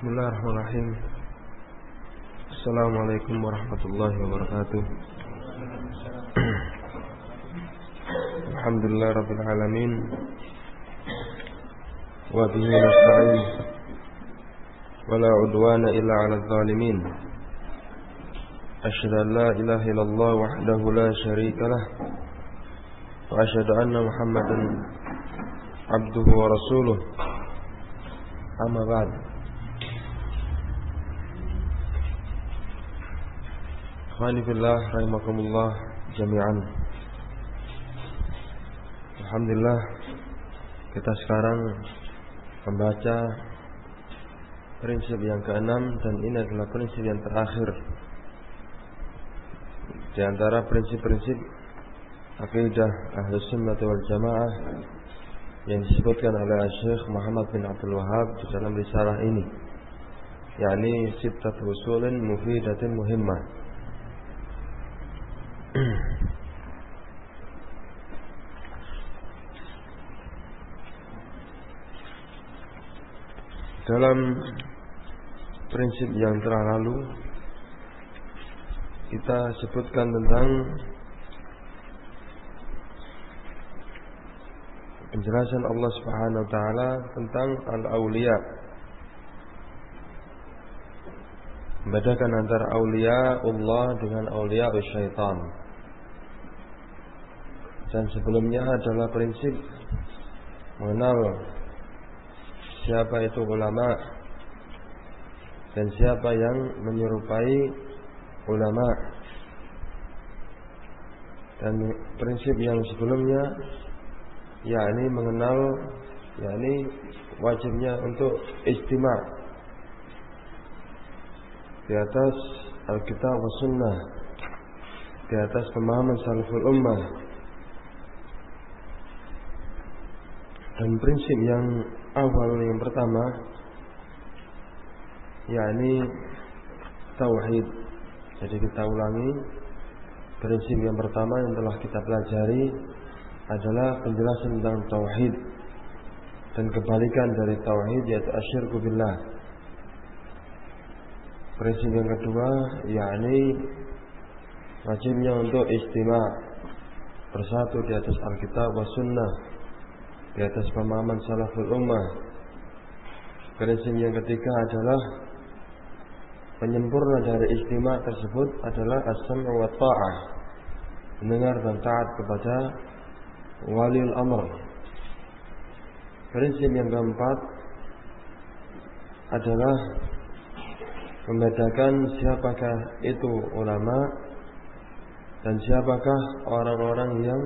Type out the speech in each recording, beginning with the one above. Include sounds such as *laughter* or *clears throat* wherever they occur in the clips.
بسم الله الرحمن الرحيم. السلام عليكم ورحمة الله وبركاته. الحمد لله رب العالمين. وبه نستعين. ولا عدوان إلا على الظالمين. أشهد أن لا إله إلا الله وحده لا شريك له. وأشهد أن محمدا عبده ورسوله. أما بعد. Ikhwani fillah rahimakumullah jami'an. Alhamdulillah kita sekarang membaca prinsip yang keenam dan ini adalah prinsip yang terakhir di antara prinsip-prinsip akidah Ahlus Sunnah wal Jamaah yang disebutkan oleh Syekh Muhammad bin Abdul Wahab di dalam risalah ini yakni sittat usulin mufidatin muhimmah *clears throat* Dalam prinsip yang telah lalu kita sebutkan tentang penjelasan Allah Subhanahu wa taala tentang al-auliya. Membedakan antara aulia Allah dengan aulia syaitan. Dan sebelumnya adalah prinsip mengenal siapa itu ulama dan siapa yang menyerupai ulama. Dan prinsip yang sebelumnya yakni mengenal yakni wajibnya untuk istimewa di atas Alkitab wa Sunnah di atas pemahaman salaful ummah dan prinsip yang awal yang pertama yakni tauhid jadi kita ulangi prinsip yang pertama yang telah kita pelajari adalah penjelasan tentang tauhid dan kebalikan dari tauhid yaitu asyirku billah. Prinsip yang kedua yakni wajibnya untuk istimewa bersatu di atas Alkitab wa Sunnah di atas pemahaman salaful ummah. Prinsip yang ketiga adalah penyempurna dari istimewa tersebut adalah as-sam'u wa ta'ah mendengar dan taat kepada waliul amr. Prinsip yang keempat adalah membedakan siapakah itu ulama dan siapakah orang-orang yang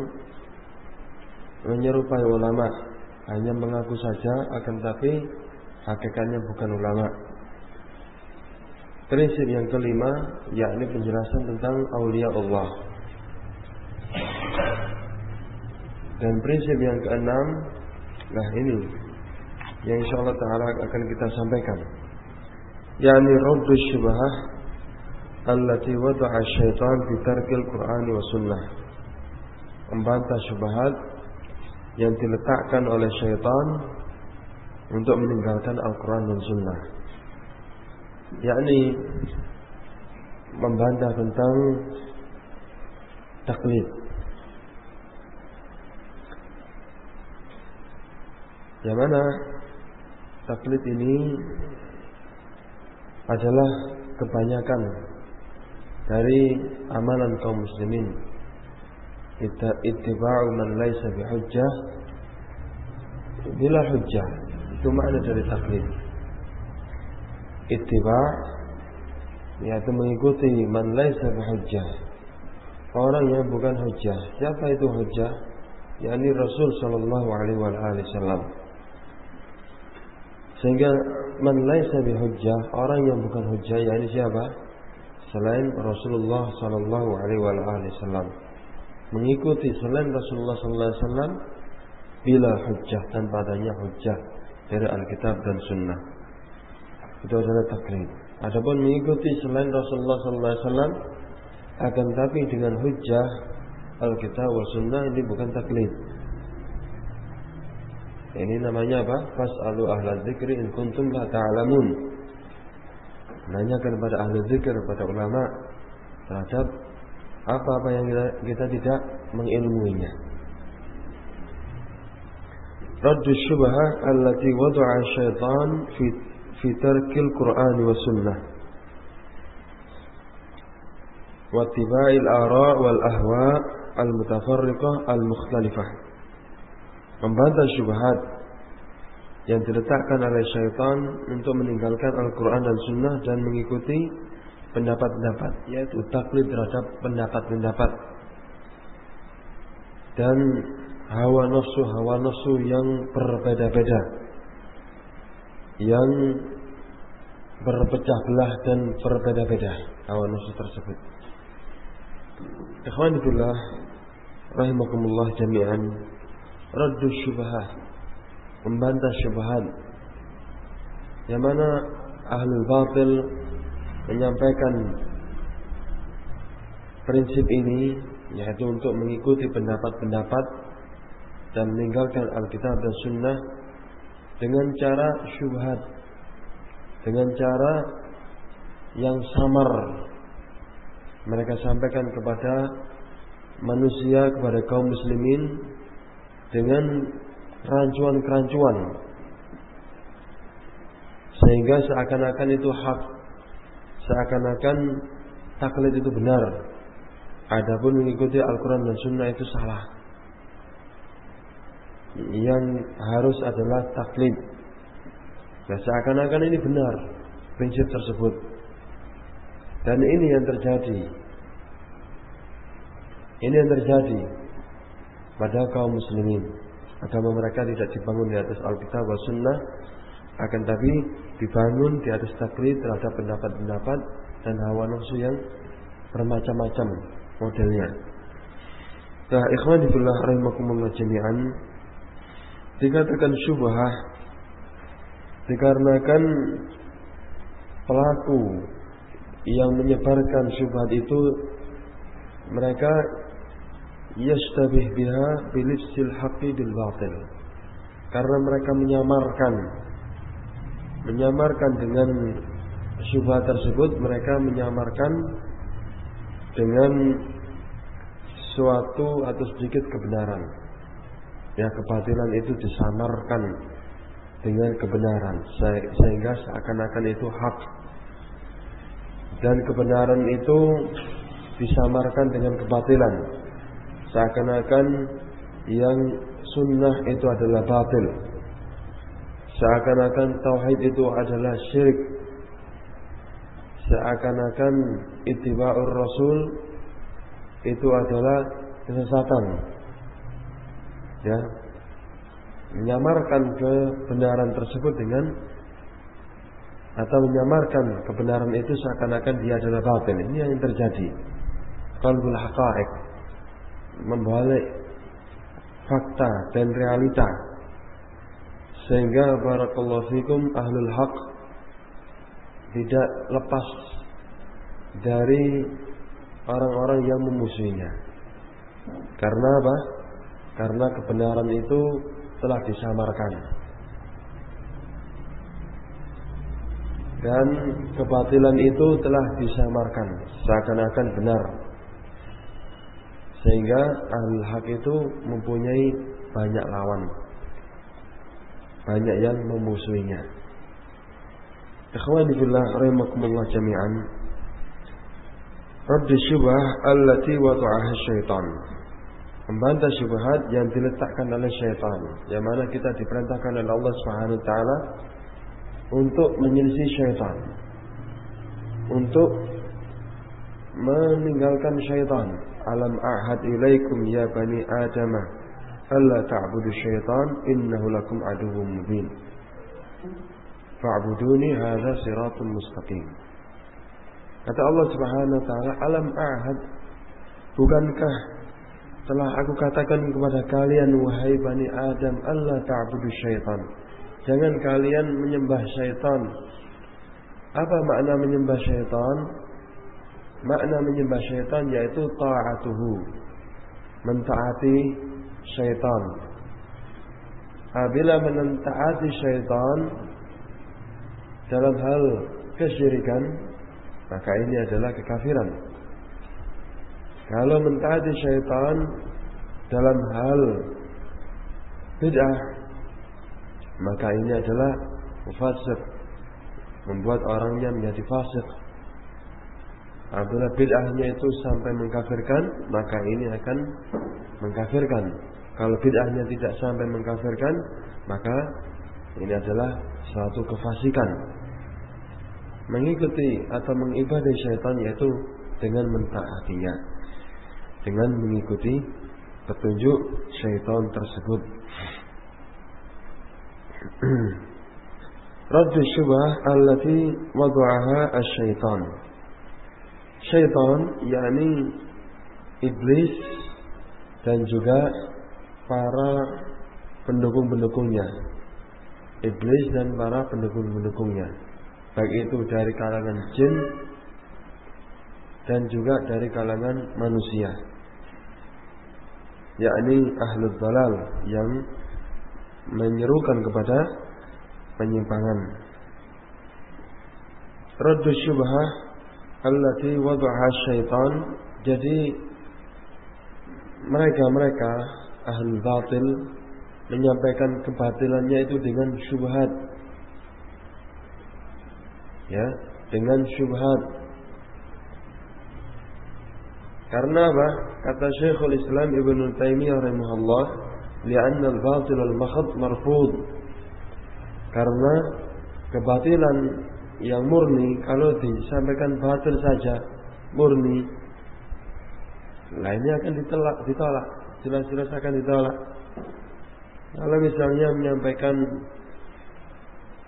menyerupai ulama hanya mengaku saja akan tapi hakikatnya bukan ulama. Prinsip yang kelima yakni penjelasan tentang aulia Allah. Dan prinsip yang keenam Nah ini Yang insya Allah ta'ala akan kita sampaikan Yani Rabbi syubhah Allati wada'a syaitan Bitarkil Qur'ani wa sunnah Membantah syubhat Yang diletakkan oleh syaitan Untuk meninggalkan Al-Quran dan sunnah Yakni Membantah tentang Taklid Yang mana taklid ini adalah kebanyakan dari amalan kaum muslimin. Ittiba'u man laisa bihujjah bila hujjah. Itu makna dari taklid. Ittiba' yaitu mengikuti man laisa bihujjah. Orang yang bukan hujjah. Siapa itu hujjah? yakni Rasul sallallahu alaihi wasallam. Sehingga man laisa bihujjah, orang yang bukan hujjah yakni siapa? Selain Rasulullah sallallahu alaihi wasallam. Mengikuti selain Rasulullah sallallahu alaihi wasallam bila hujjah tanpa adanya hujjah dari Alkitab dan Sunnah. Itu adalah taklid. Adapun mengikuti selain Rasulullah sallallahu alaihi wasallam akan tapi dengan hujjah Alkitab wa Sunnah ini bukan taklid. Ini namanya apa? Fas'alu ahla dzikri in kuntum la ta'lamun. Menanyakan kepada ahli zikir, kepada ulama terhadap apa-apa yang kita, kita tidak mengilmuinya. رد الشبهة التي وضع الشيطان في في ترك القرآن والسنة واتباع الآراء والأهواء المتفرقة المختلفة membantah syubhat yang diletakkan oleh syaitan untuk meninggalkan Al-Quran dan Sunnah dan mengikuti pendapat-pendapat yaitu taklid terhadap pendapat-pendapat. Dan hawa nafsu hawa nafsu yang berbeda-beda. Yang berpecah belah dan berbeda-beda hawa nafsu tersebut. Ikhwanillah rahimakumullah jami'an. Raddu syubhat membantah syubhat. Yang mana ahli batil menyampaikan prinsip ini yaitu untuk mengikuti pendapat-pendapat dan meninggalkan Alkitab dan Sunnah dengan cara syubhat, dengan cara yang samar. Mereka sampaikan kepada manusia, kepada kaum muslimin dengan kerancuan-kerancuan. Sehingga seakan-akan itu hak, seakan-akan taklid itu benar. Adapun mengikuti Al-Quran dan Sunnah itu salah yang harus adalah taklid. Nah, seakan-akan ini benar prinsip tersebut. Dan ini yang terjadi. Ini yang terjadi pada kaum muslimin. Agama mereka tidak dibangun di atas Alkitab dan Sunnah, akan tapi dibangun di atas taklid terhadap pendapat-pendapat dan hawa nafsu yang bermacam-macam modelnya. Nah, ikhwan fillah rahimakumullah jami'an dikatakan syubhah dikarenakan pelaku yang menyebarkan syubhat itu mereka yastabih biha bilifsil haqqi bil batil karena mereka menyamarkan menyamarkan dengan syubhat tersebut mereka menyamarkan dengan suatu atau sedikit kebenaran. Ya kebatilan itu disamarkan dengan kebenaran sehingga seakan-akan itu hak. Dan kebenaran itu disamarkan dengan kebatilan. Seakan-akan yang sunnah itu adalah batil seakan-akan tauhid itu adalah syirik. Seakan-akan ittiba'ur rasul itu adalah kesesatan. Ya. Menyamarkan kebenaran tersebut dengan atau menyamarkan kebenaran itu seakan-akan dia adalah batin. Ini yang terjadi. Qalbul haqa'iq. Membalik fakta dan realita sehingga barakallahu fikum ahlul haq tidak lepas dari orang-orang yang memusuhinya. Karena apa? karena kebenaran itu telah disamarkan dan kebatilan itu telah disamarkan seakan-akan benar sehingga ahli hak itu mempunyai banyak lawan banyak yang memusuhinya. Ikhwani fillah rahimakumullah jami'an. Radd syubah allati wada'aha syaitan. Membantah syubhat yang diletakkan oleh syaitan. Yang mana kita diperintahkan oleh Allah Subhanahu wa taala untuk menyelisih syaitan. Untuk meninggalkan syaitan. Alam ahad ilaikum ya bani adam alla ta'budu syaitan innahu lakum aduwwum mubin fa'buduni hadza siratun mustaqim kata Allah Subhanahu wa taala alam ahad bukankah telah aku katakan kepada kalian wahai bani Adam Allah ta'budu syaitan. Jangan kalian menyembah syaitan. Apa makna menyembah syaitan? Makna menyembah syaitan yaitu ta'atuhu. Mentaati syaitan. Apabila mentaati syaitan dalam hal kesyirikan, maka ini adalah kekafiran. Kalau mentaati syaitan dalam hal bid'ah, maka ini adalah fasik, membuat orangnya menjadi fasik. Apabila bid'ahnya itu sampai mengkafirkan, maka ini akan mengkafirkan. Kalau bid'ahnya tidak sampai mengkafirkan, maka ini adalah suatu kefasikan. Mengikuti atau mengibadai syaitan yaitu dengan mentaatinya. Dengan mengikuti petunjuk syaitan tersebut. *clears throat* Raddu syubah allati wadu'aha as-syaitan. Syaitan yakni iblis dan juga para pendukung-pendukungnya. Iblis dan para pendukung-pendukungnya. Baik itu dari kalangan jin dan juga dari kalangan manusia. Yakni ahlul dalal yang menyerukan kepada penyimpangan. Raddu syubhah allati wada'a syaitan jadi mereka-mereka ahli batil menyampaikan kebatilannya itu dengan syubhat. Ya, dengan syubhat. Karena apa? Kata Syekhul Islam Ibn Taimiyah rahimahullah, "Li'anna al-batil al-makhad marfud." Karena kebatilan yang murni kalau disampaikan batil saja murni lainnya akan ditolak, ditolak, jelas-jelas akan ditolak. Kalau misalnya menyampaikan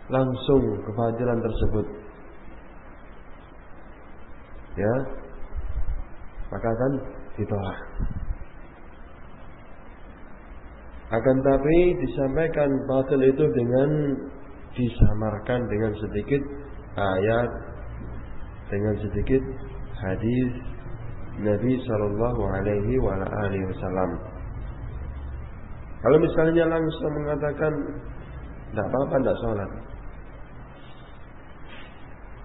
langsung kefadilan tersebut, ya, maka akan ditolak. Akan tapi disampaikan batil itu dengan disamarkan dengan sedikit ayat, dengan sedikit hadis Nabi Shallallahu Alaihi Wasallam. Kalau misalnya langsung mengatakan tidak apa-apa tidak sholat.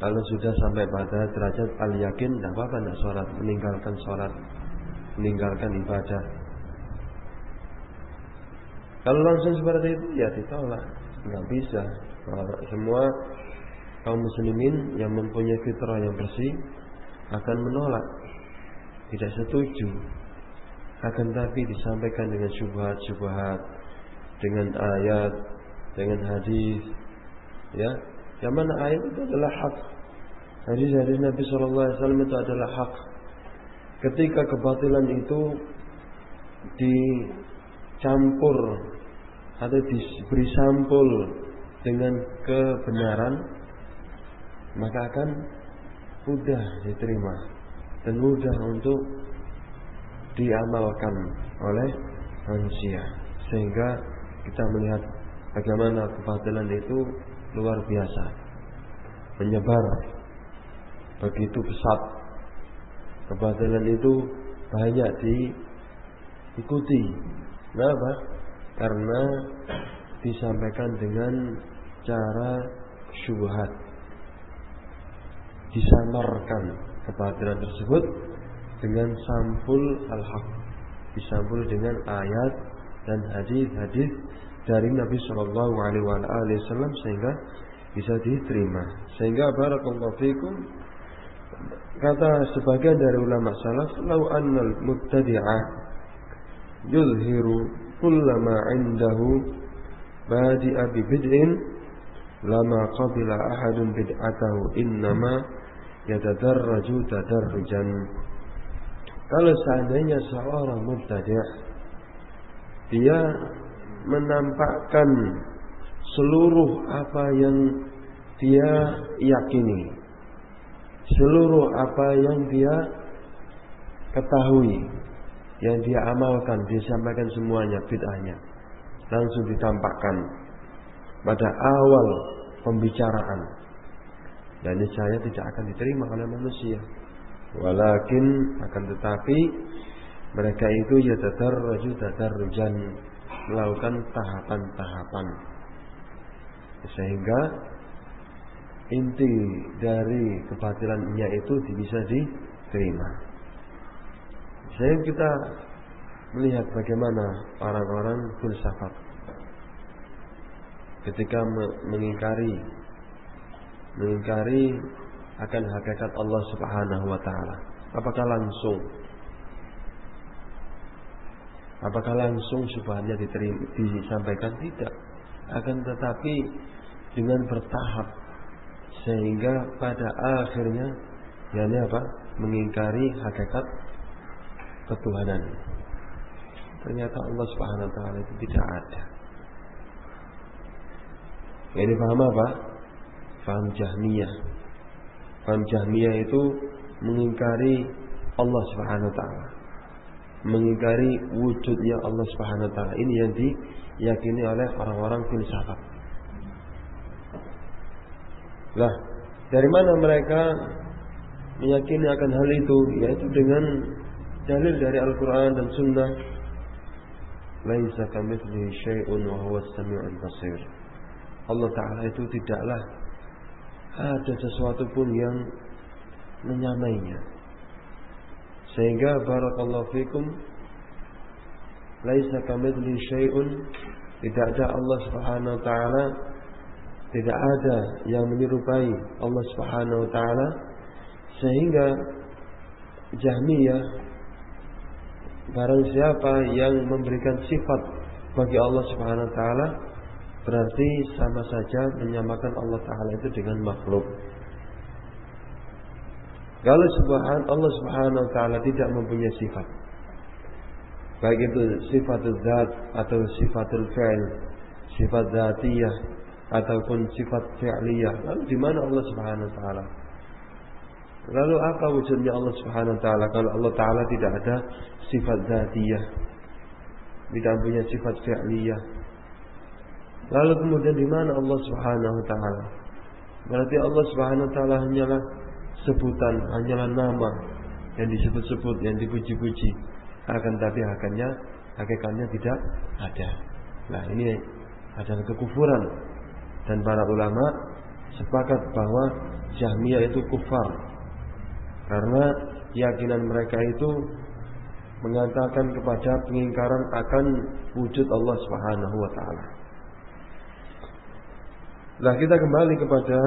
Kalau sudah sampai pada derajat al yakin tidak apa-apa tidak sholat, meninggalkan sholat, meninggalkan ibadah. Kalau langsung seperti itu ya ditolak, nggak bisa. Semua kaum muslimin yang mempunyai fitrah yang bersih akan menolak, tidak setuju. Akan tapi disampaikan dengan syubhat-syubhat dengan ayat dengan hadis ya. Yang mana ayat itu adalah hak. Hadis-hadis Nabi Shallallahu Alaihi Wasallam itu adalah hak. Ketika kebatilan itu dicampur atau diberi sampul dengan kebenaran maka akan mudah diterima dan mudah untuk diamalkan oleh manusia. Sehingga kita melihat bagaimana kebatilan itu luar biasa. Menyebar begitu pesat. Kebatilan itu banyak diikuti. Kenapa? Karena disampaikan dengan cara syubhat. Disamarkan kebatilan tersebut dengan sampul al-haq. Disampul dengan ayat dan hadis-hadis dari Nabi Shallallahu Alaihi Wasallam sehingga bisa diterima. Sehingga barakallahu fikum kata sebagian dari ulama salaf lau annal mubtadi'ah yuzhiru kullama indahu badi'a bi bid'in lama qabila ahadun bid'atahu innama yatadarraju tadarrujan kalau seandainya seorang mubtadi' dia menampakkan seluruh apa yang dia yakini, seluruh apa yang dia ketahui, yang dia amalkan, dia sampaikan semuanya bid'ahnya, langsung ditampakkan pada awal pembicaraan. Dan saya tidak akan diterima oleh manusia. Walakin akan tetapi mereka itu ya tadarraju tadarrujan melakukan tahapan-tahapan sehingga inti dari kebatilannya itu bisa diterima. Saya kita melihat bagaimana orang-orang filsafat ketika mengingkari mengingkari akan hakikat Allah Subhanahu wa taala. Apakah langsung Apakah langsung syubhatnya disampaikan? Tidak. Akan tetapi dengan bertahap sehingga pada akhirnya yakni apa? Mengingkari hakikat ketuhanan. Ternyata Allah Subhanahu wa taala itu tidak ada. Ini paham apa? Paham Jahmiyah. Paham Jahmiyah itu mengingkari Allah Subhanahu wa taala. Mengingkari wujudnya Allah Subhanahu wa taala. Ini yang diyakini oleh orang-orang filsafat. Lah, dari mana mereka meyakini akan hal itu? Yaitu dengan dalil dari Al-Quran dan Sunnah. Laisa kamitslihi syai'un wa huwa as-sami'ul basir. Allah Ta'ala itu tidaklah ada sesuatu pun yang menyamainya. Sehingga barakallahu fikum laisa kamitslihi syai'un. Tidak ada Allah Subhanahu wa taala. Tidak ada yang menyerupai Allah Subhanahu wa taala. Sehingga Jahmiyah barang siapa yang memberikan sifat bagi Allah Subhanahu wa taala berarti sama saja menyamakan Allah taala itu dengan makhluk. Kalau subhan Allah Subhanahu wa taala tidak mempunyai sifat baik itu sifat zat atau sifatul fi'l, sifat zatiyah ataupun sifat fi'liyah. Lalu di mana Allah Subhanahu wa taala? Lalu apa wujudnya Allah Subhanahu wa taala kalau Allah taala tidak ada sifat zatiyah? Tidak punya sifat fi'liyah. Lalu kemudian di mana Allah Subhanahu wa taala? Berarti Allah Subhanahu wa taala hanyalah sebutan, hanyalah nama yang disebut-sebut, yang dipuji-puji. Akan tapi hakikatnya hakikatnya tidak ada. Nah, ini adalah kekufuran dan para ulama sepakat bahwa Jahmiyah itu kufar karena keyakinan mereka itu mengatakan kepada pengingkaran akan wujud Allah Subhanahu wa taala. Nah, kita kembali kepada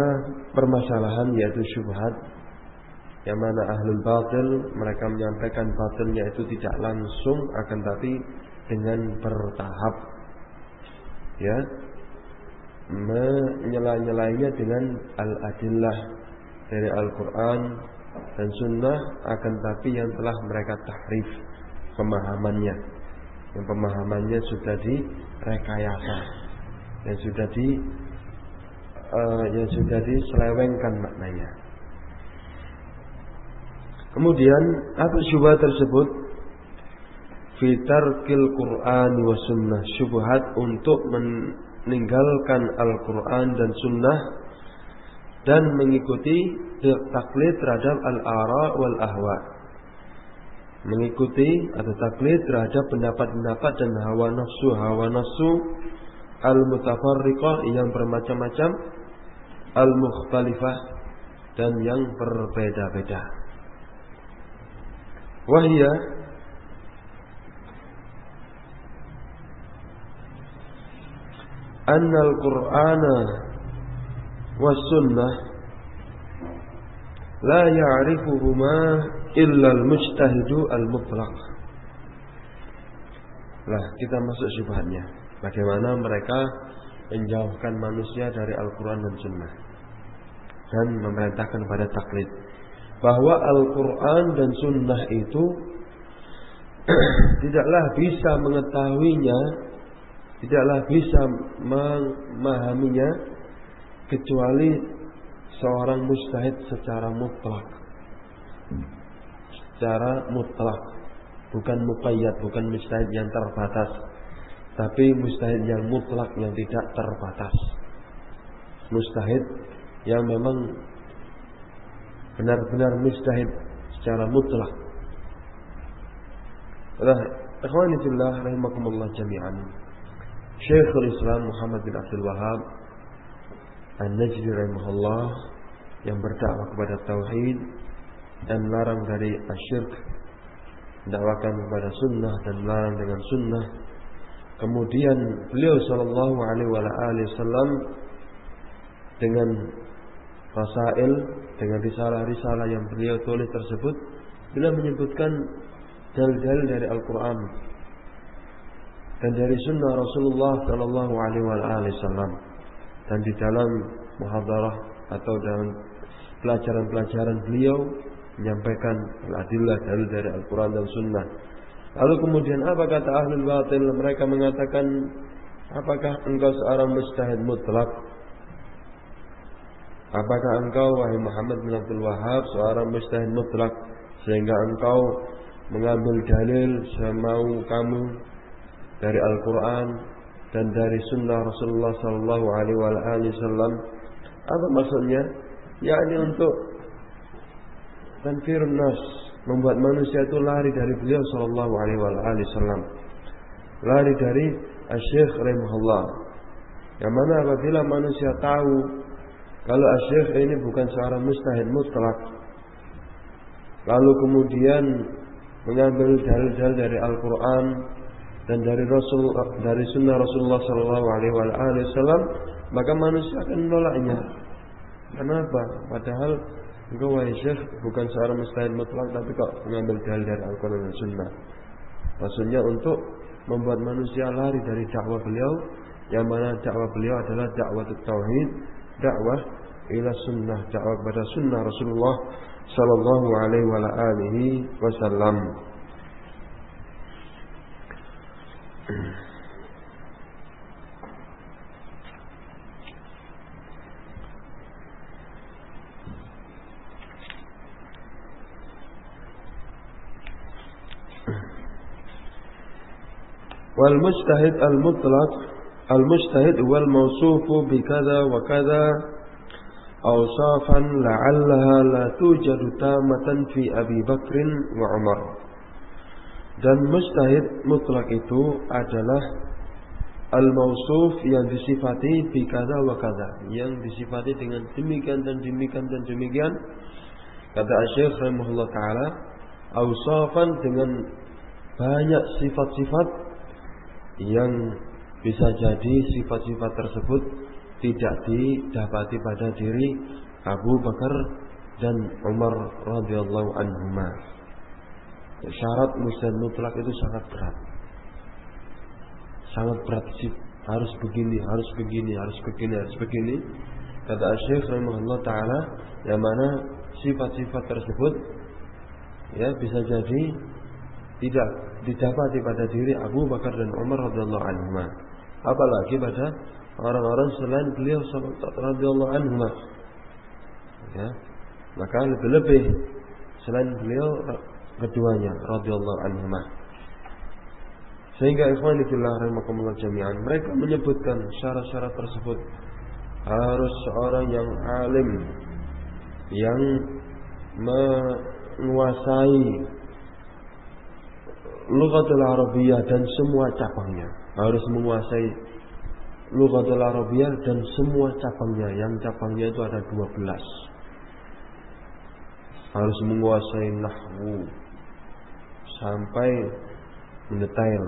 permasalahan yaitu syubhat. Yang mana ahlul batil mereka menyampaikan batilnya itu tidak langsung akan tapi dengan bertahap. Ya, menyela-nyelainya dengan al-adillah dari Al-Quran dan Sunnah akan tapi yang telah mereka tahrif pemahamannya. Yang pemahamannya sudah direkayasa yang sudah di uh, yang sudah diselewengkan maknanya. Kemudian apa syubhat tersebut fitar kil Quran wa sunnah syubhat untuk men meninggalkan Al-Quran dan Sunnah dan mengikuti taklid terhadap al-ara wal ahwa. Mengikuti atau taklid terhadap pendapat-pendapat dan hawa nafsu hawa nafsu al-mutafarriqah yang bermacam-macam al-mukhtalifah dan yang berbeda-beda. Wahia an al-Qur'an wa sunnah la ya'rifuhuma illa al-mujtahidu al-mutlaq. Lah, kita masuk syubhatnya. Bagaimana mereka menjauhkan manusia dari Al-Quran dan Sunnah. Dan memerintahkan pada taklid Bahwa Al-Quran dan Sunnah itu *clears throat* Tidaklah bisa mengetahuinya tidaklah bisa memahaminya kecuali seorang mustahid secara mutlak. Secara mutlak, bukan muqayyad, bukan mustahid yang terbatas, tapi mustahid yang mutlak yang tidak terbatas. Mustahid yang memang benar-benar mustahid secara mutlak. Fillah rahimakumullah jami'an. Syekhul Islam Muhammad bin Abdul Wahab An-Najdi rahimahullah yang berdakwah kepada tauhid dan larang dari asyirk dakwakan kepada sunnah dan larang dengan sunnah kemudian beliau sallallahu alaihi wasallam dengan rasail dengan risalah-risalah yang beliau tulis tersebut beliau menyebutkan dalil-dalil dari Al-Qur'an dan dari sunnah Rasulullah sallallahu alaihi wasallam dan di dalam muhadarah atau dalam pelajaran-pelajaran beliau menyampaikan al-adillah dalil dari Al-Quran dan Sunnah. Lalu kemudian apa kata ahlul batil? Mereka mengatakan, apakah engkau seorang mustahid mutlak? Apakah engkau wahai Muhammad bin Abdul Wahab seorang mustahid mutlak sehingga engkau mengambil dalil semau kamu dari Al-Quran dan dari Sunnah Rasulullah Sallallahu Alaihi Wasallam? Apa maksudnya? yakni untuk tanfirun nas membuat manusia itu lari dari beliau sallallahu alaihi wasallam lari dari Syekh rahimahullah yang mana apabila manusia tahu kalau Syekh ini bukan seorang mustahid mutlak lalu kemudian mengambil dalil-dalil dari Al-Qur'an dan dari Rasul dari sunnah Rasulullah wasallam maka manusia akan menolaknya Kenapa? Padahal engkau wahai bukan seorang mustahil mutlak tapi kok mengambil dalil dari Al-Quran dan Sunnah. Maksudnya untuk membuat manusia lari dari dakwah beliau yang mana dakwah beliau adalah dakwah tauhid, dakwah إلى سنة تعود بدا سنة رسول الله صلى الله عليه وعلى آله وسلم. والمجتهد المطلق المجتهد هو الموصوف بكذا وكذا. awsafan la'allaha la tujadu tamatan fi Abi Bakrin wa Umar. Dan mustahid mutlak itu adalah al-mausuf yang disifati bi kada wa kada, yang disifati dengan demikian dan demikian dan demikian. Kata Syekh rahimahullah taala, awsafan dengan banyak sifat-sifat yang bisa jadi sifat-sifat tersebut tidak didapati pada diri Abu Bakar dan Umar radhiyallahu anhuma. Syarat muslim mutlak itu sangat berat. Sangat berat sih. Harus begini, harus begini, harus begini, harus begini. Kata Syekh rahimahullah taala yang mana sifat-sifat tersebut ya bisa jadi tidak didapati pada diri Abu Bakar dan Umar radhiyallahu anhu. Apalagi pada orang-orang selain beliau radhiyallahu anhu. Ya. Maka lebih-lebih selain beliau keduanya radhiyallahu anhu. Sehingga ikhwan fillah rahimakumullah jami'an mereka menyebutkan syarat-syarat tersebut harus seorang yang alim yang menguasai Lughatul Arabiyah dan semua cabangnya harus menguasai Lughatul Arabiyah dan semua cabangnya. Yang cabangnya itu ada 12 harus menguasai nahwu. Sampai mendetail.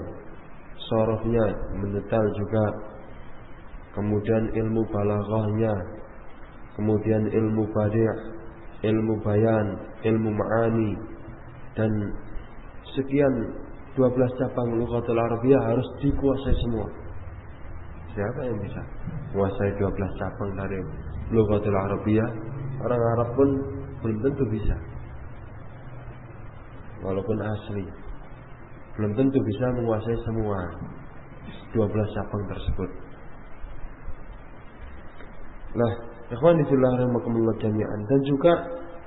Sorofnya mendetail juga. Kemudian ilmu balaghahnya. Kemudian ilmu badi' ilmu bayan ilmu ma'ani. Dan sekian 12 cabang Lughatul Arabiyah harus dikuasai semua. Siapa yang bisa menguasai 12 cabang dari Lughatul Arabiyah? Orang Arab pun belum tentu bisa. Walaupun asli. Belum tentu bisa menguasai semua 12 cabang tersebut. Nah, ikhwan fillah rahimakumullah jami'an dan juga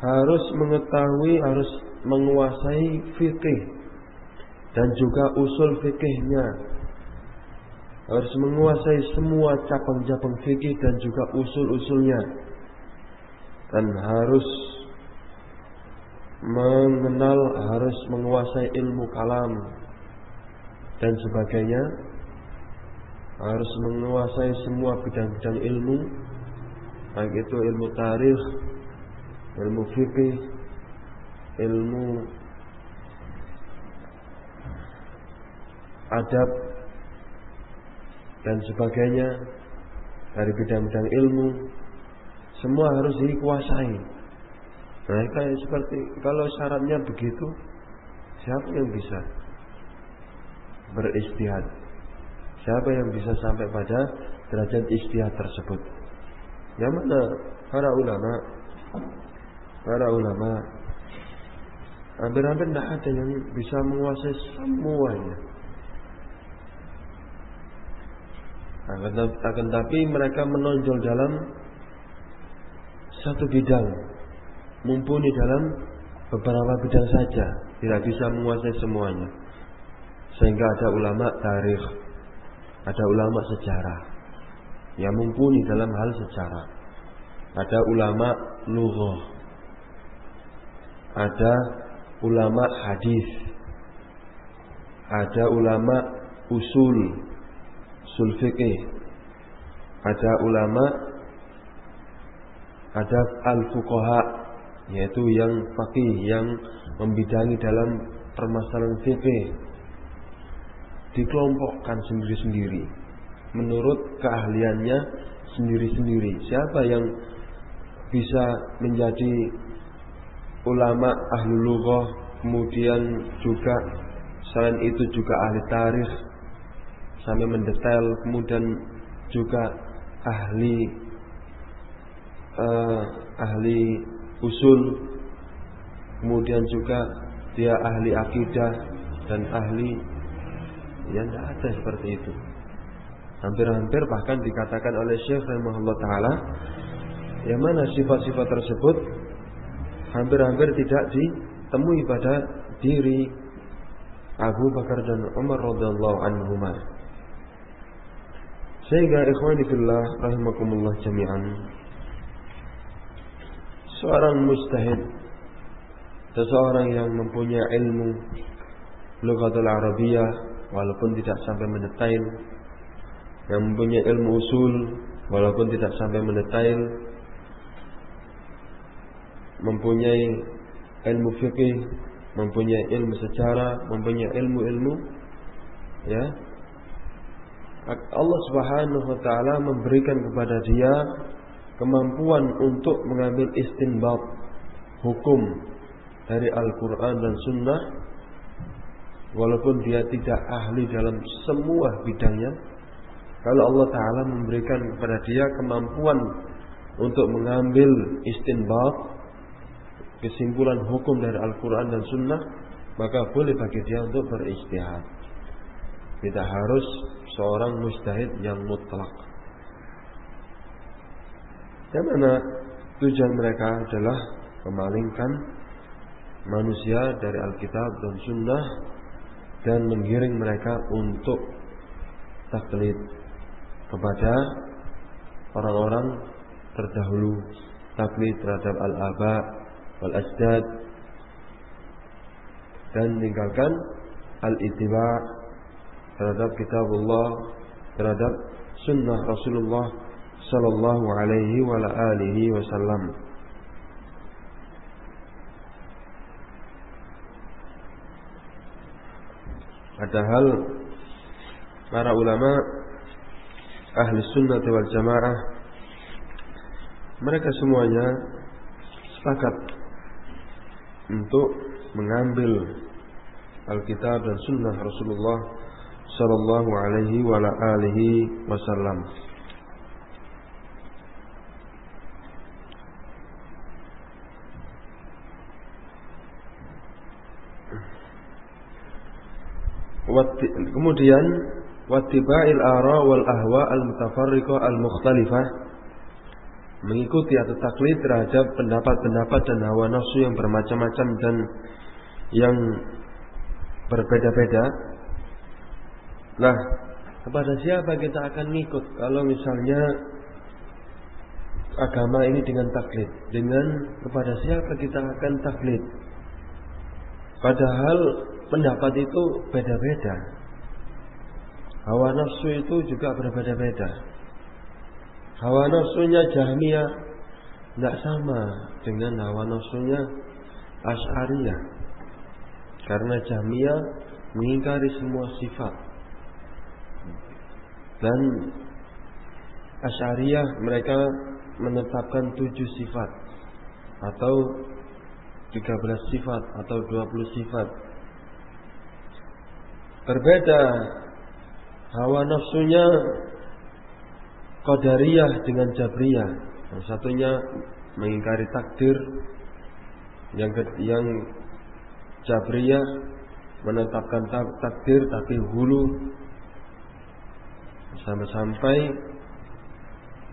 harus mengetahui harus menguasai fikih dan juga usul fikihnya harus menguasai semua cabang-cabang fikih dan juga usul-usulnya. Dan harus mengenal harus menguasai ilmu kalam dan sebagainya. Harus menguasai semua bidang-bidang ilmu baik itu ilmu tarikh ilmu fikih, ilmu adab dan sebagainya dari bidang-bidang ilmu semua harus dikuasai. Nah, kayak seperti kalau syaratnya begitu, siapa yang bisa beristihad? Siapa yang bisa sampai pada derajat istihad tersebut? Yang mana para ulama? Para ulama hampir-hampir tidak ada yang bisa menguasai semuanya. Akan tapi mereka menonjol dalam satu bidang, mumpuni dalam beberapa bidang saja, tidak bisa menguasai semuanya. Sehingga ada ulama tarikh, ada ulama sejarah yang mumpuni dalam hal sejarah. Ada ulama lughah. Ada ulama hadis. Ada ulama usul, usul fikih. Ada ulama ada al-fuqaha yaitu yang fakih yang membidangi dalam permasalahan fikih dikelompokkan sendiri-sendiri menurut keahliannya sendiri-sendiri. Siapa yang bisa menjadi ulama ahli lughah, kemudian juga selain itu juga ahli tarikh sampai mendetail, kemudian juga ahli uh, ahli usul, kemudian juga dia ahli akidah dan ahli yang tidak ada seperti itu. Hampir-hampir bahkan dikatakan oleh Syekh rahimahullah taala yang mana sifat-sifat tersebut hampir-hampir tidak ditemui pada diri Abu Bakar dan Umar radhiyallahu anhuma. Sehingga ikhwani fillah rahimakumullah jami'an. Seorang mustahid seseorang yang mempunyai ilmu lughatul arabiyah walaupun tidak sampai mendetail yang mempunyai ilmu usul walaupun tidak sampai mendetail mempunyai ilmu fikih mempunyai ilmu secara mempunyai ilmu-ilmu ya Allah Subhanahu wa taala memberikan kepada dia kemampuan untuk mengambil istinbat hukum dari Al-Qur'an dan Sunnah walaupun dia tidak ahli dalam semua bidangnya. Kalau Allah Ta'ala memberikan kepada dia kemampuan untuk mengambil istinbat kesimpulan hukum dari Al-Quran dan Sunnah maka boleh bagi dia untuk beristihad tidak harus seorang mustahid yang mutlak. Yang mana tujuan mereka adalah memalingkan manusia dari Alkitab dan Sunnah dan menggiring mereka untuk taklid kepada orang-orang terdahulu taklid terhadap al-aba wal ajdad dan meninggalkan al-ittiba terhadap kitabullah terhadap sunnah Rasulullah sallallahu alaihi wa alihi wasallam Padahal para ulama ahli sunnah wal jamaah mereka semuanya sepakat untuk mengambil Alkitab dan Sunnah Rasulullah Sallallahu Alaihi wa alihi Wasallam. Kemudian wattiba'il ara wal ahwa al mutafarriqah al mukhtalifah mengikuti atau taklid terhadap pendapat-pendapat dan hawa nafsu yang bermacam-macam dan yang berbeda-beda. Nah, kepada siapa kita akan ngikut kalau misalnya agama ini dengan taklid? Dengan kepada siapa kita akan taklid? Padahal pendapat itu beda-beda. Hawa nafsu itu juga berbeda-beda. Hawa nafsunya Jahmiyah tidak sama dengan hawa nafsunya Ash'ariyah. Karena Jahmiyah mengingkari semua sifat. Dan Ash'ariyah mereka menetapkan tujuh sifat atau 13 sifat atau 20 sifat. Berbeda hawa nafsunya Qadariyah dengan Jabriyah. Yang satunya mengingkari takdir, yang yang Jabriyah menetapkan takdir tapi hulu sampai-sampai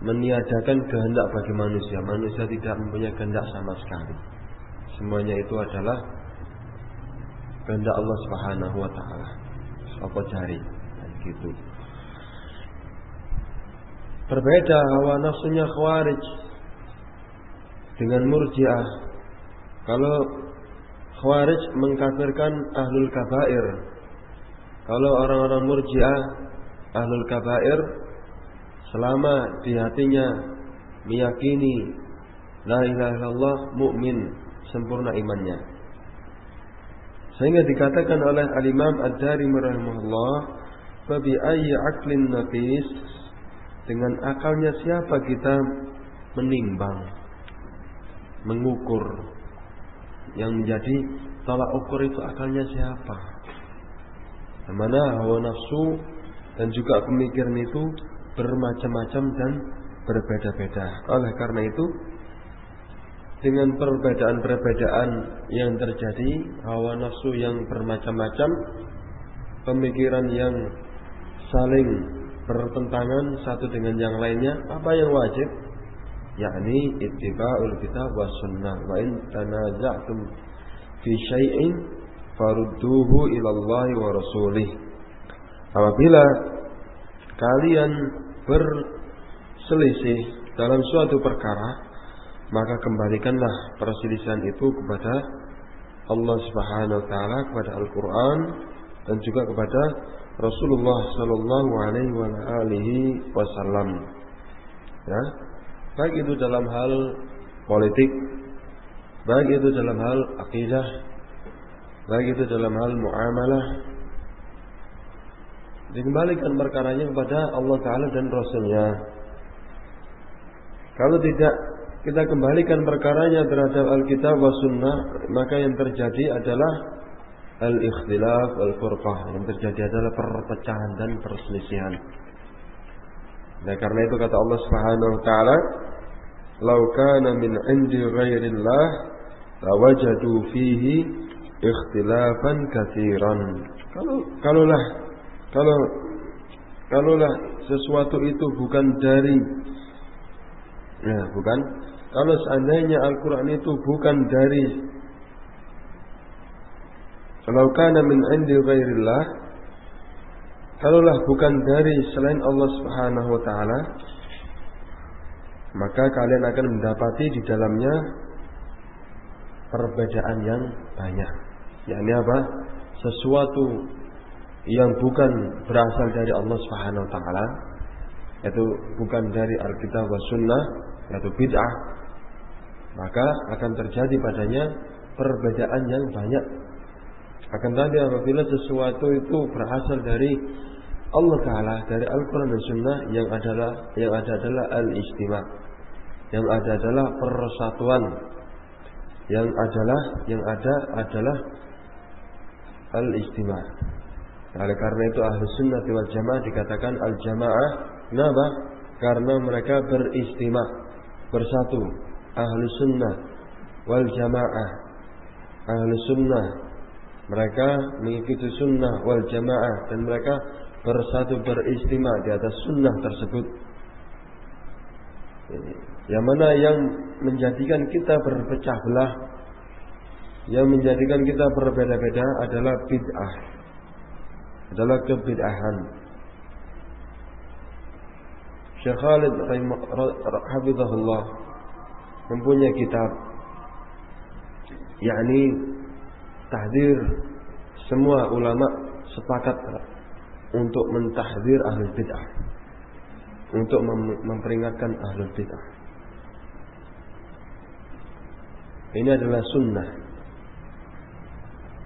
meniadakan kehendak bagi manusia. Manusia tidak mempunyai kehendak sama sekali. Semuanya itu adalah kehendak Allah Subhanahu wa taala. Apa cari? Gitu. Berbeda hawa nafsunya khawarij dengan murjiah. Kalau khawarij mengkafirkan ahlul kabair. Kalau orang-orang murjiah ahlul kabair selama di hatinya meyakini la ilaha illallah mukmin sempurna imannya. Sehingga dikatakan oleh Al-Imam Ad-Darimi rahimahullah, "Fabi ayyi aqlin naqis?" Dengan akalnya siapa kita menimbang, mengukur yang menjadi tolak ukur itu akalnya siapa? Mana hawa nafsu dan juga pemikiran itu bermacam-macam dan berbeda-beda. Oleh karena itu, dengan perbedaan-perbedaan yang terjadi, hawa nafsu yang bermacam-macam, pemikiran yang saling bertentangan satu dengan yang lainnya, apa yang wajib? yakni ittiba'ul kitab was sunnah wa in tanaza'tum fi syai'in farudduhu ila Allah wa rasulih. Apabila kalian berselisih dalam suatu perkara, maka kembalikanlah perselisihan itu kepada Allah Subhanahu wa taala, kepada Al-Qur'an dan juga kepada Rasulullah sallallahu alaihi wasallam. Ya. Baik itu dalam hal politik, baik itu dalam hal akidah, baik itu dalam hal muamalah, dikembalikan perkaranya kepada Allah Ta'ala dan Rasulnya. Kalau tidak kita kembalikan perkaranya terhadap Alkitab wa Sunnah, maka yang terjadi adalah al-ikhtilaf, al-furqah. Yang terjadi adalah perpecahan dan perselisihan. Nah, karena itu kata Allah Subhanahu wa taala, "Lau kana min 'indi ghairillah lawajadu fihi ikhtilafan katsiran." Kalau kalaulah kalau kalaulah sesuatu itu bukan dari ya bukan. Kalau seandainya Al-Quran itu bukan dari kalau kana min indi ghairillah kalaulah bukan dari selain Allah Subhanahu wa taala maka kalian akan mendapati di dalamnya perbedaan yang banyak. Yakni apa? Sesuatu yang bukan berasal dari Allah Subhanahu wa taala yaitu bukan dari Alkitab wa Sunnah yaitu bid'ah maka akan terjadi padanya perbedaan yang banyak. Akan tadi apabila sesuatu itu berasal dari Allah Taala dari Al-Quran dan Sunnah yang adalah yang ada adalah al-istima yang ada adalah persatuan yang adalah yang ada adalah al-istima oleh karena itu ahlu sunnah wal jamaah dikatakan al jamaah. Kenapa? Karena mereka beristima bersatu. Ahlu sunnah wal jamaah. Ahlu sunnah mereka mengikuti sunnah wal jamaah dan mereka bersatu beristima di atas sunnah tersebut. Yang mana yang menjadikan kita berpecah belah, yang menjadikan kita berbeda-beda adalah bid'ah adalah kebid'ahan. Syekh Khalid hafizahullah mempunyai kitab yakni tahdir semua ulama sepakat untuk mentahdir ahli bid'ah untuk memperingatkan ahli bid'ah Ini adalah sunnah.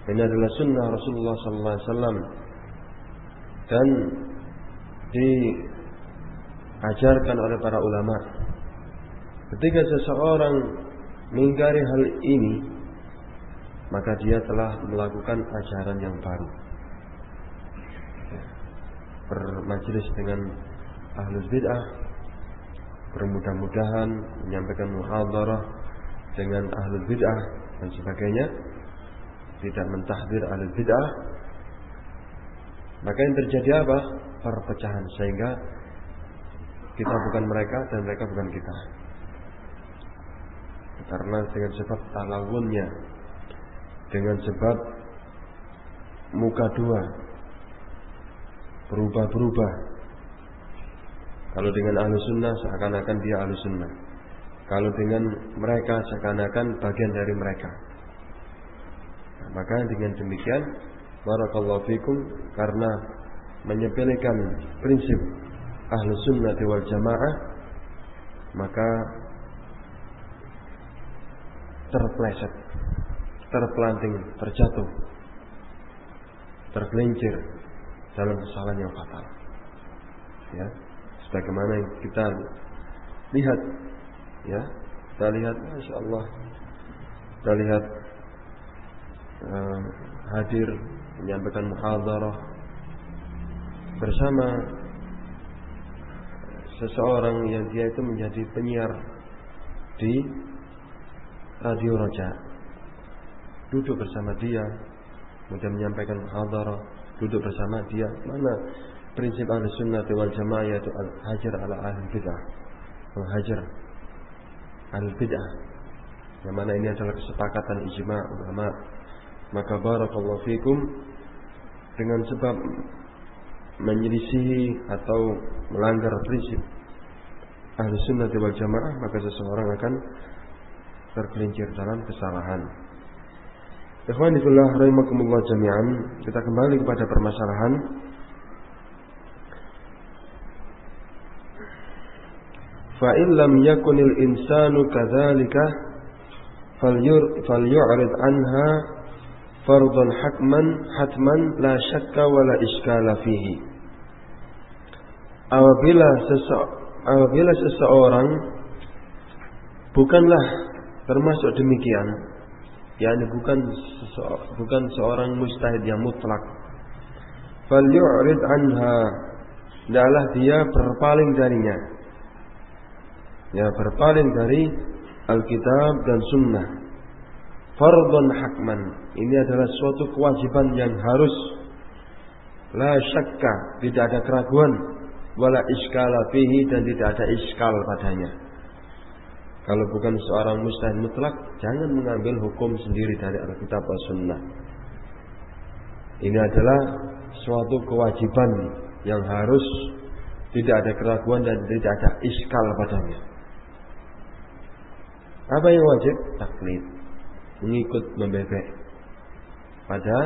Ini adalah sunnah Rasulullah sallallahu alaihi wasallam dan diajarkan oleh para ulama. Ketika seseorang mengingkari hal ini, maka dia telah melakukan ajaran yang baru. Bermajelis dengan ahlul bid'ah, bermudah-mudahan menyampaikan muhadarah dengan ahlul bid'ah dan sebagainya, tidak mentahdir ahlul bid'ah, maka yang terjadi apa? Perpecahan sehingga kita bukan mereka dan mereka bukan kita. Karena dengan sebab talawunnya, dengan sebab muka dua, berubah-berubah. Kalau dengan ahlu sunnah seakan-akan dia ahlu sunnah. Kalau dengan mereka seakan-akan bagian dari mereka. Nah, maka dengan demikian Barakallahu fikum karena menyepelekan prinsip ahlu sunnah wal jamaah maka terpleset, terpelanting, terjatuh, tergelincir dalam kesalahan yang fatal. Ya, sebagaimana yang kita lihat, ya, kita lihat, masya Allah, kita lihat uh, hadir menyampaikan muhadarah bersama seseorang yang dia itu menjadi penyiar di radio Raja. Duduk bersama dia, kemudian menyampaikan muhadarah, duduk bersama dia. Mana prinsip ahli sunnah wal jamaah yaitu al-hajar ala ahli bid'ah. Menghajar ahli bid'ah. Yang mana ini adalah kesepakatan ijma' ulama maka barakallahu fikum dengan sebab menyelisihi atau melanggar prinsip ahli sunnah wal jamaah maka seseorang akan tergelincir dalam kesalahan. Ikhwanifillah rahimakumullah jami'an Kita kembali kepada permasalahan Fa'in lam yakunil insanu kadhalika Falyu'rid anha fardun hakman hatman la syakka wala iskala fihi. Apabila sese apabila seseorang bukanlah termasuk demikian, yakni bukan bukan seorang mustahid yang mutlak. Fal yu'rid anha, adalah dia berpaling darinya. Ya, berpaling dari Alkitab dan Sunnah fardun hakman. Ini adalah suatu kewajiban yang harus la syakka, tidak ada keraguan, wala iskala fihi dan tidak ada iskal padanya. Kalau bukan seorang mustahil mutlak, jangan mengambil hukum sendiri dari Alkitab dan Sunnah. Ini adalah suatu kewajiban yang harus tidak ada keraguan dan tidak ada iskal padanya. Apa yang wajib? Taklid mengikut membebek pada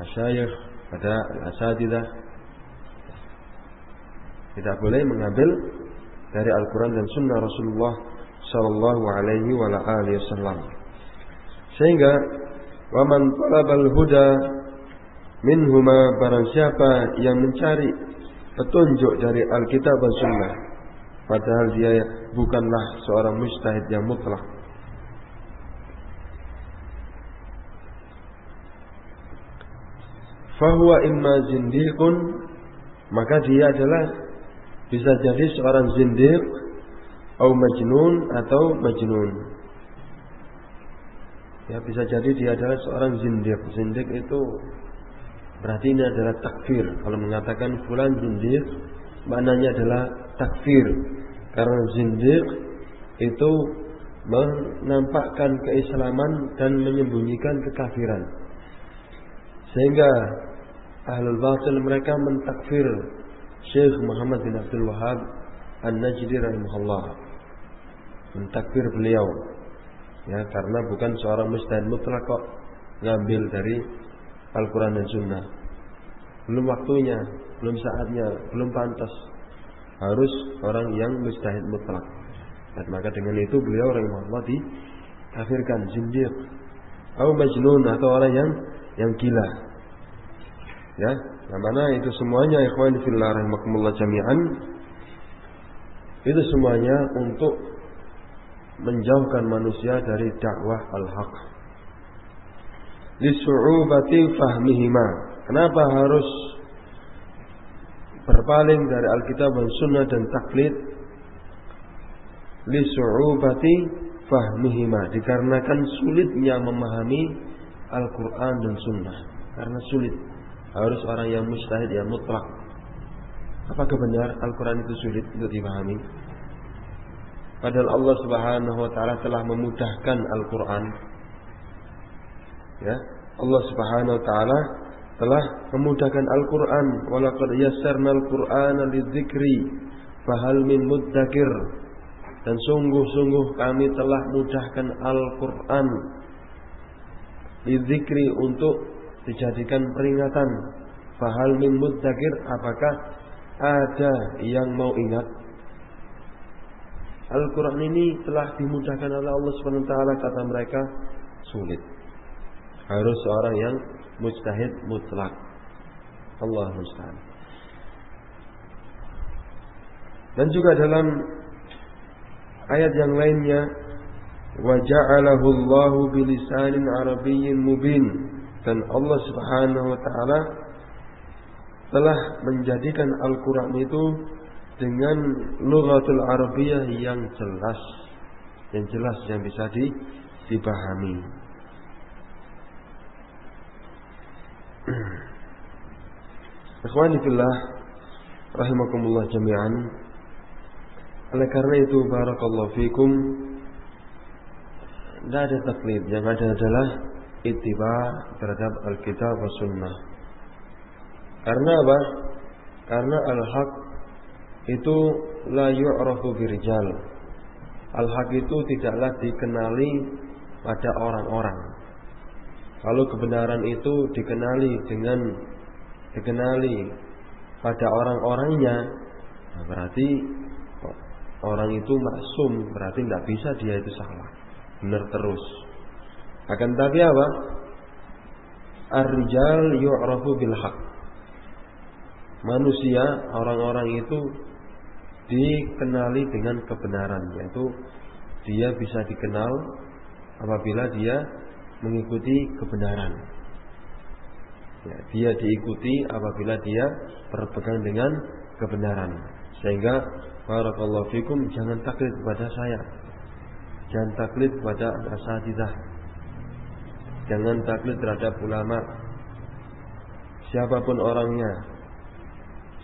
masyayikh, pada asadidah. Tidak boleh mengambil dari Al-Quran dan Sunnah Rasulullah Sallallahu Alaihi Wasallam. Sehingga waman talabal huda minhuma barang siapa yang mencari petunjuk dari Alkitab dan Sunnah padahal dia bukanlah seorang mustahid yang mutlak fahuwa imma zindiqun. Maka dia adalah bisa jadi seorang zindiq atau majnun atau majnun. Ya bisa jadi dia adalah seorang zindiq. Zindiq itu berarti ini adalah takfir. Kalau mengatakan fulan zindiq maknanya adalah takfir. Karena zindiq itu menampakkan keislaman dan menyembunyikan kekafiran. Sehingga ahlul batil mereka mentakfir Syekh Muhammad bin Abdul Wahab An-Najdi rahimahullah. Mentakfir beliau. Ya, karena bukan seorang mustahil mutlak kok ngambil dari Al-Quran dan Sunnah. Belum waktunya, belum saatnya, belum pantas. Harus orang yang mustahil mutlak. Dan maka dengan itu beliau rahimahullah di, kafirkan zindiq atau majnun atau orang yang yang gila. Ya, yang mana itu semuanya ikhwan fillah rahimakumullah jami'an itu semuanya untuk menjauhkan manusia dari dakwah al-haq. Lisu'ubati fahmihima. Kenapa harus berpaling dari Alkitab dan Sunnah dan taklid? Lisu'ubati fahmihima. Dikarenakan sulitnya memahami Al-Quran dan Sunnah. Karena sulit. Harus orang yang mustahid, yang mutlak. Apakah benar Al-Quran itu sulit untuk dipahami? Padahal Allah Subhanahu wa taala telah memudahkan Al-Qur'an. Ya, Allah Subhanahu wa taala telah memudahkan Al-Qur'an. Qur'ana lidzikri fahal min muddakir. Dan sungguh-sungguh kami telah mudahkan Al-Qur'an lidzikri untuk dijadikan peringatan. Fahal min muddakir apakah ada yang mau ingat? Al-Quran ini telah dimudahkan oleh Allah SWT kata mereka sulit. Harus seorang yang mujtahid mutlak. Allah musta'an. Dan juga dalam ayat yang lainnya wa ja'alahu Allahu bilisanin arabiyyin mubin dan Allah Subhanahu wa taala telah menjadikan Al-Qur'an itu dengan lughatul Arabiyah yang jelas, yang jelas yang bisa di, dipahami. *clears throat* Ikhwani fillah rahimakumullah jami'an. Oleh karena itu barakallahu fikum tidak ada taklid, yang ada adalah ittiba terhadap Alkitab wa Sunnah. Karena apa? Karena al-haq itu la yu'rafu birijal. Al-haq itu tidaklah dikenali pada orang-orang. Kalau kebenaran itu dikenali dengan dikenali pada orang-orangnya, nah berarti orang itu maksum, berarti tidak bisa dia itu salah. Benar terus. Akan tapi apa? Ar-rijal yu'rafu bil haq. Manusia, orang-orang itu dikenali dengan kebenaran yaitu dia bisa dikenal apabila dia mengikuti kebenaran. Ya, dia diikuti apabila dia berpegang dengan kebenaran. Sehingga barakallahu fikum jangan taklid kepada saya. Jangan taklid kepada asatidah. Jangan taklid terhadap ulama. Siapa pun orangnya,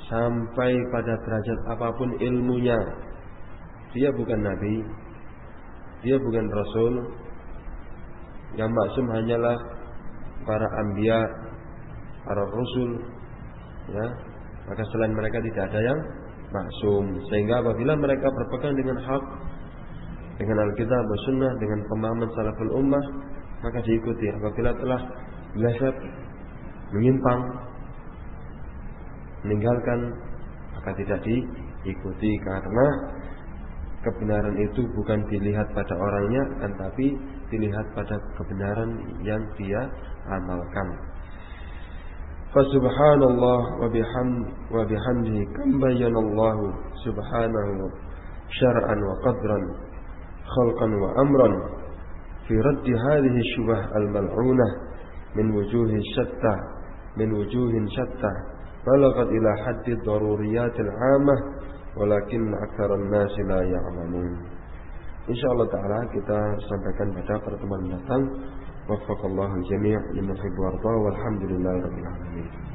sampai pada derajat apa pun ilmunya dia bukan nabi dia bukan rasul. Yang maksum hanyalah para ambia para rasul ya. Maka selain mereka tidak ada yang maksum. Sehingga apabila mereka berpegang dengan hak dengan Alkitab Sunnah dengan pemahaman salaful ummah maka diikuti. Apabila telah belajar menyimpang meninggalkan maka tidak diikuti. Karena kebenaran itu bukan dilihat pada orangnya kan tapi dilihat pada kebenaran yang dia amalkan. Fasubhanallah wa biham wa bihamdihi kam bayyanallahu subhanahu syar'an wa qadran khalqan wa amran fi raddi hadhihi syubah al-mal'unah min wujuhin syatta min wujuhin syatta balagat ila haddi daruriyatil amah walakin aktsarun nas la ya'lamun. Insyaallah taala kita sampaikan pada pertemuan mendatang. Waffaqallahu jami' liman yuhibbu wa walhamdulillahirabbil alamin.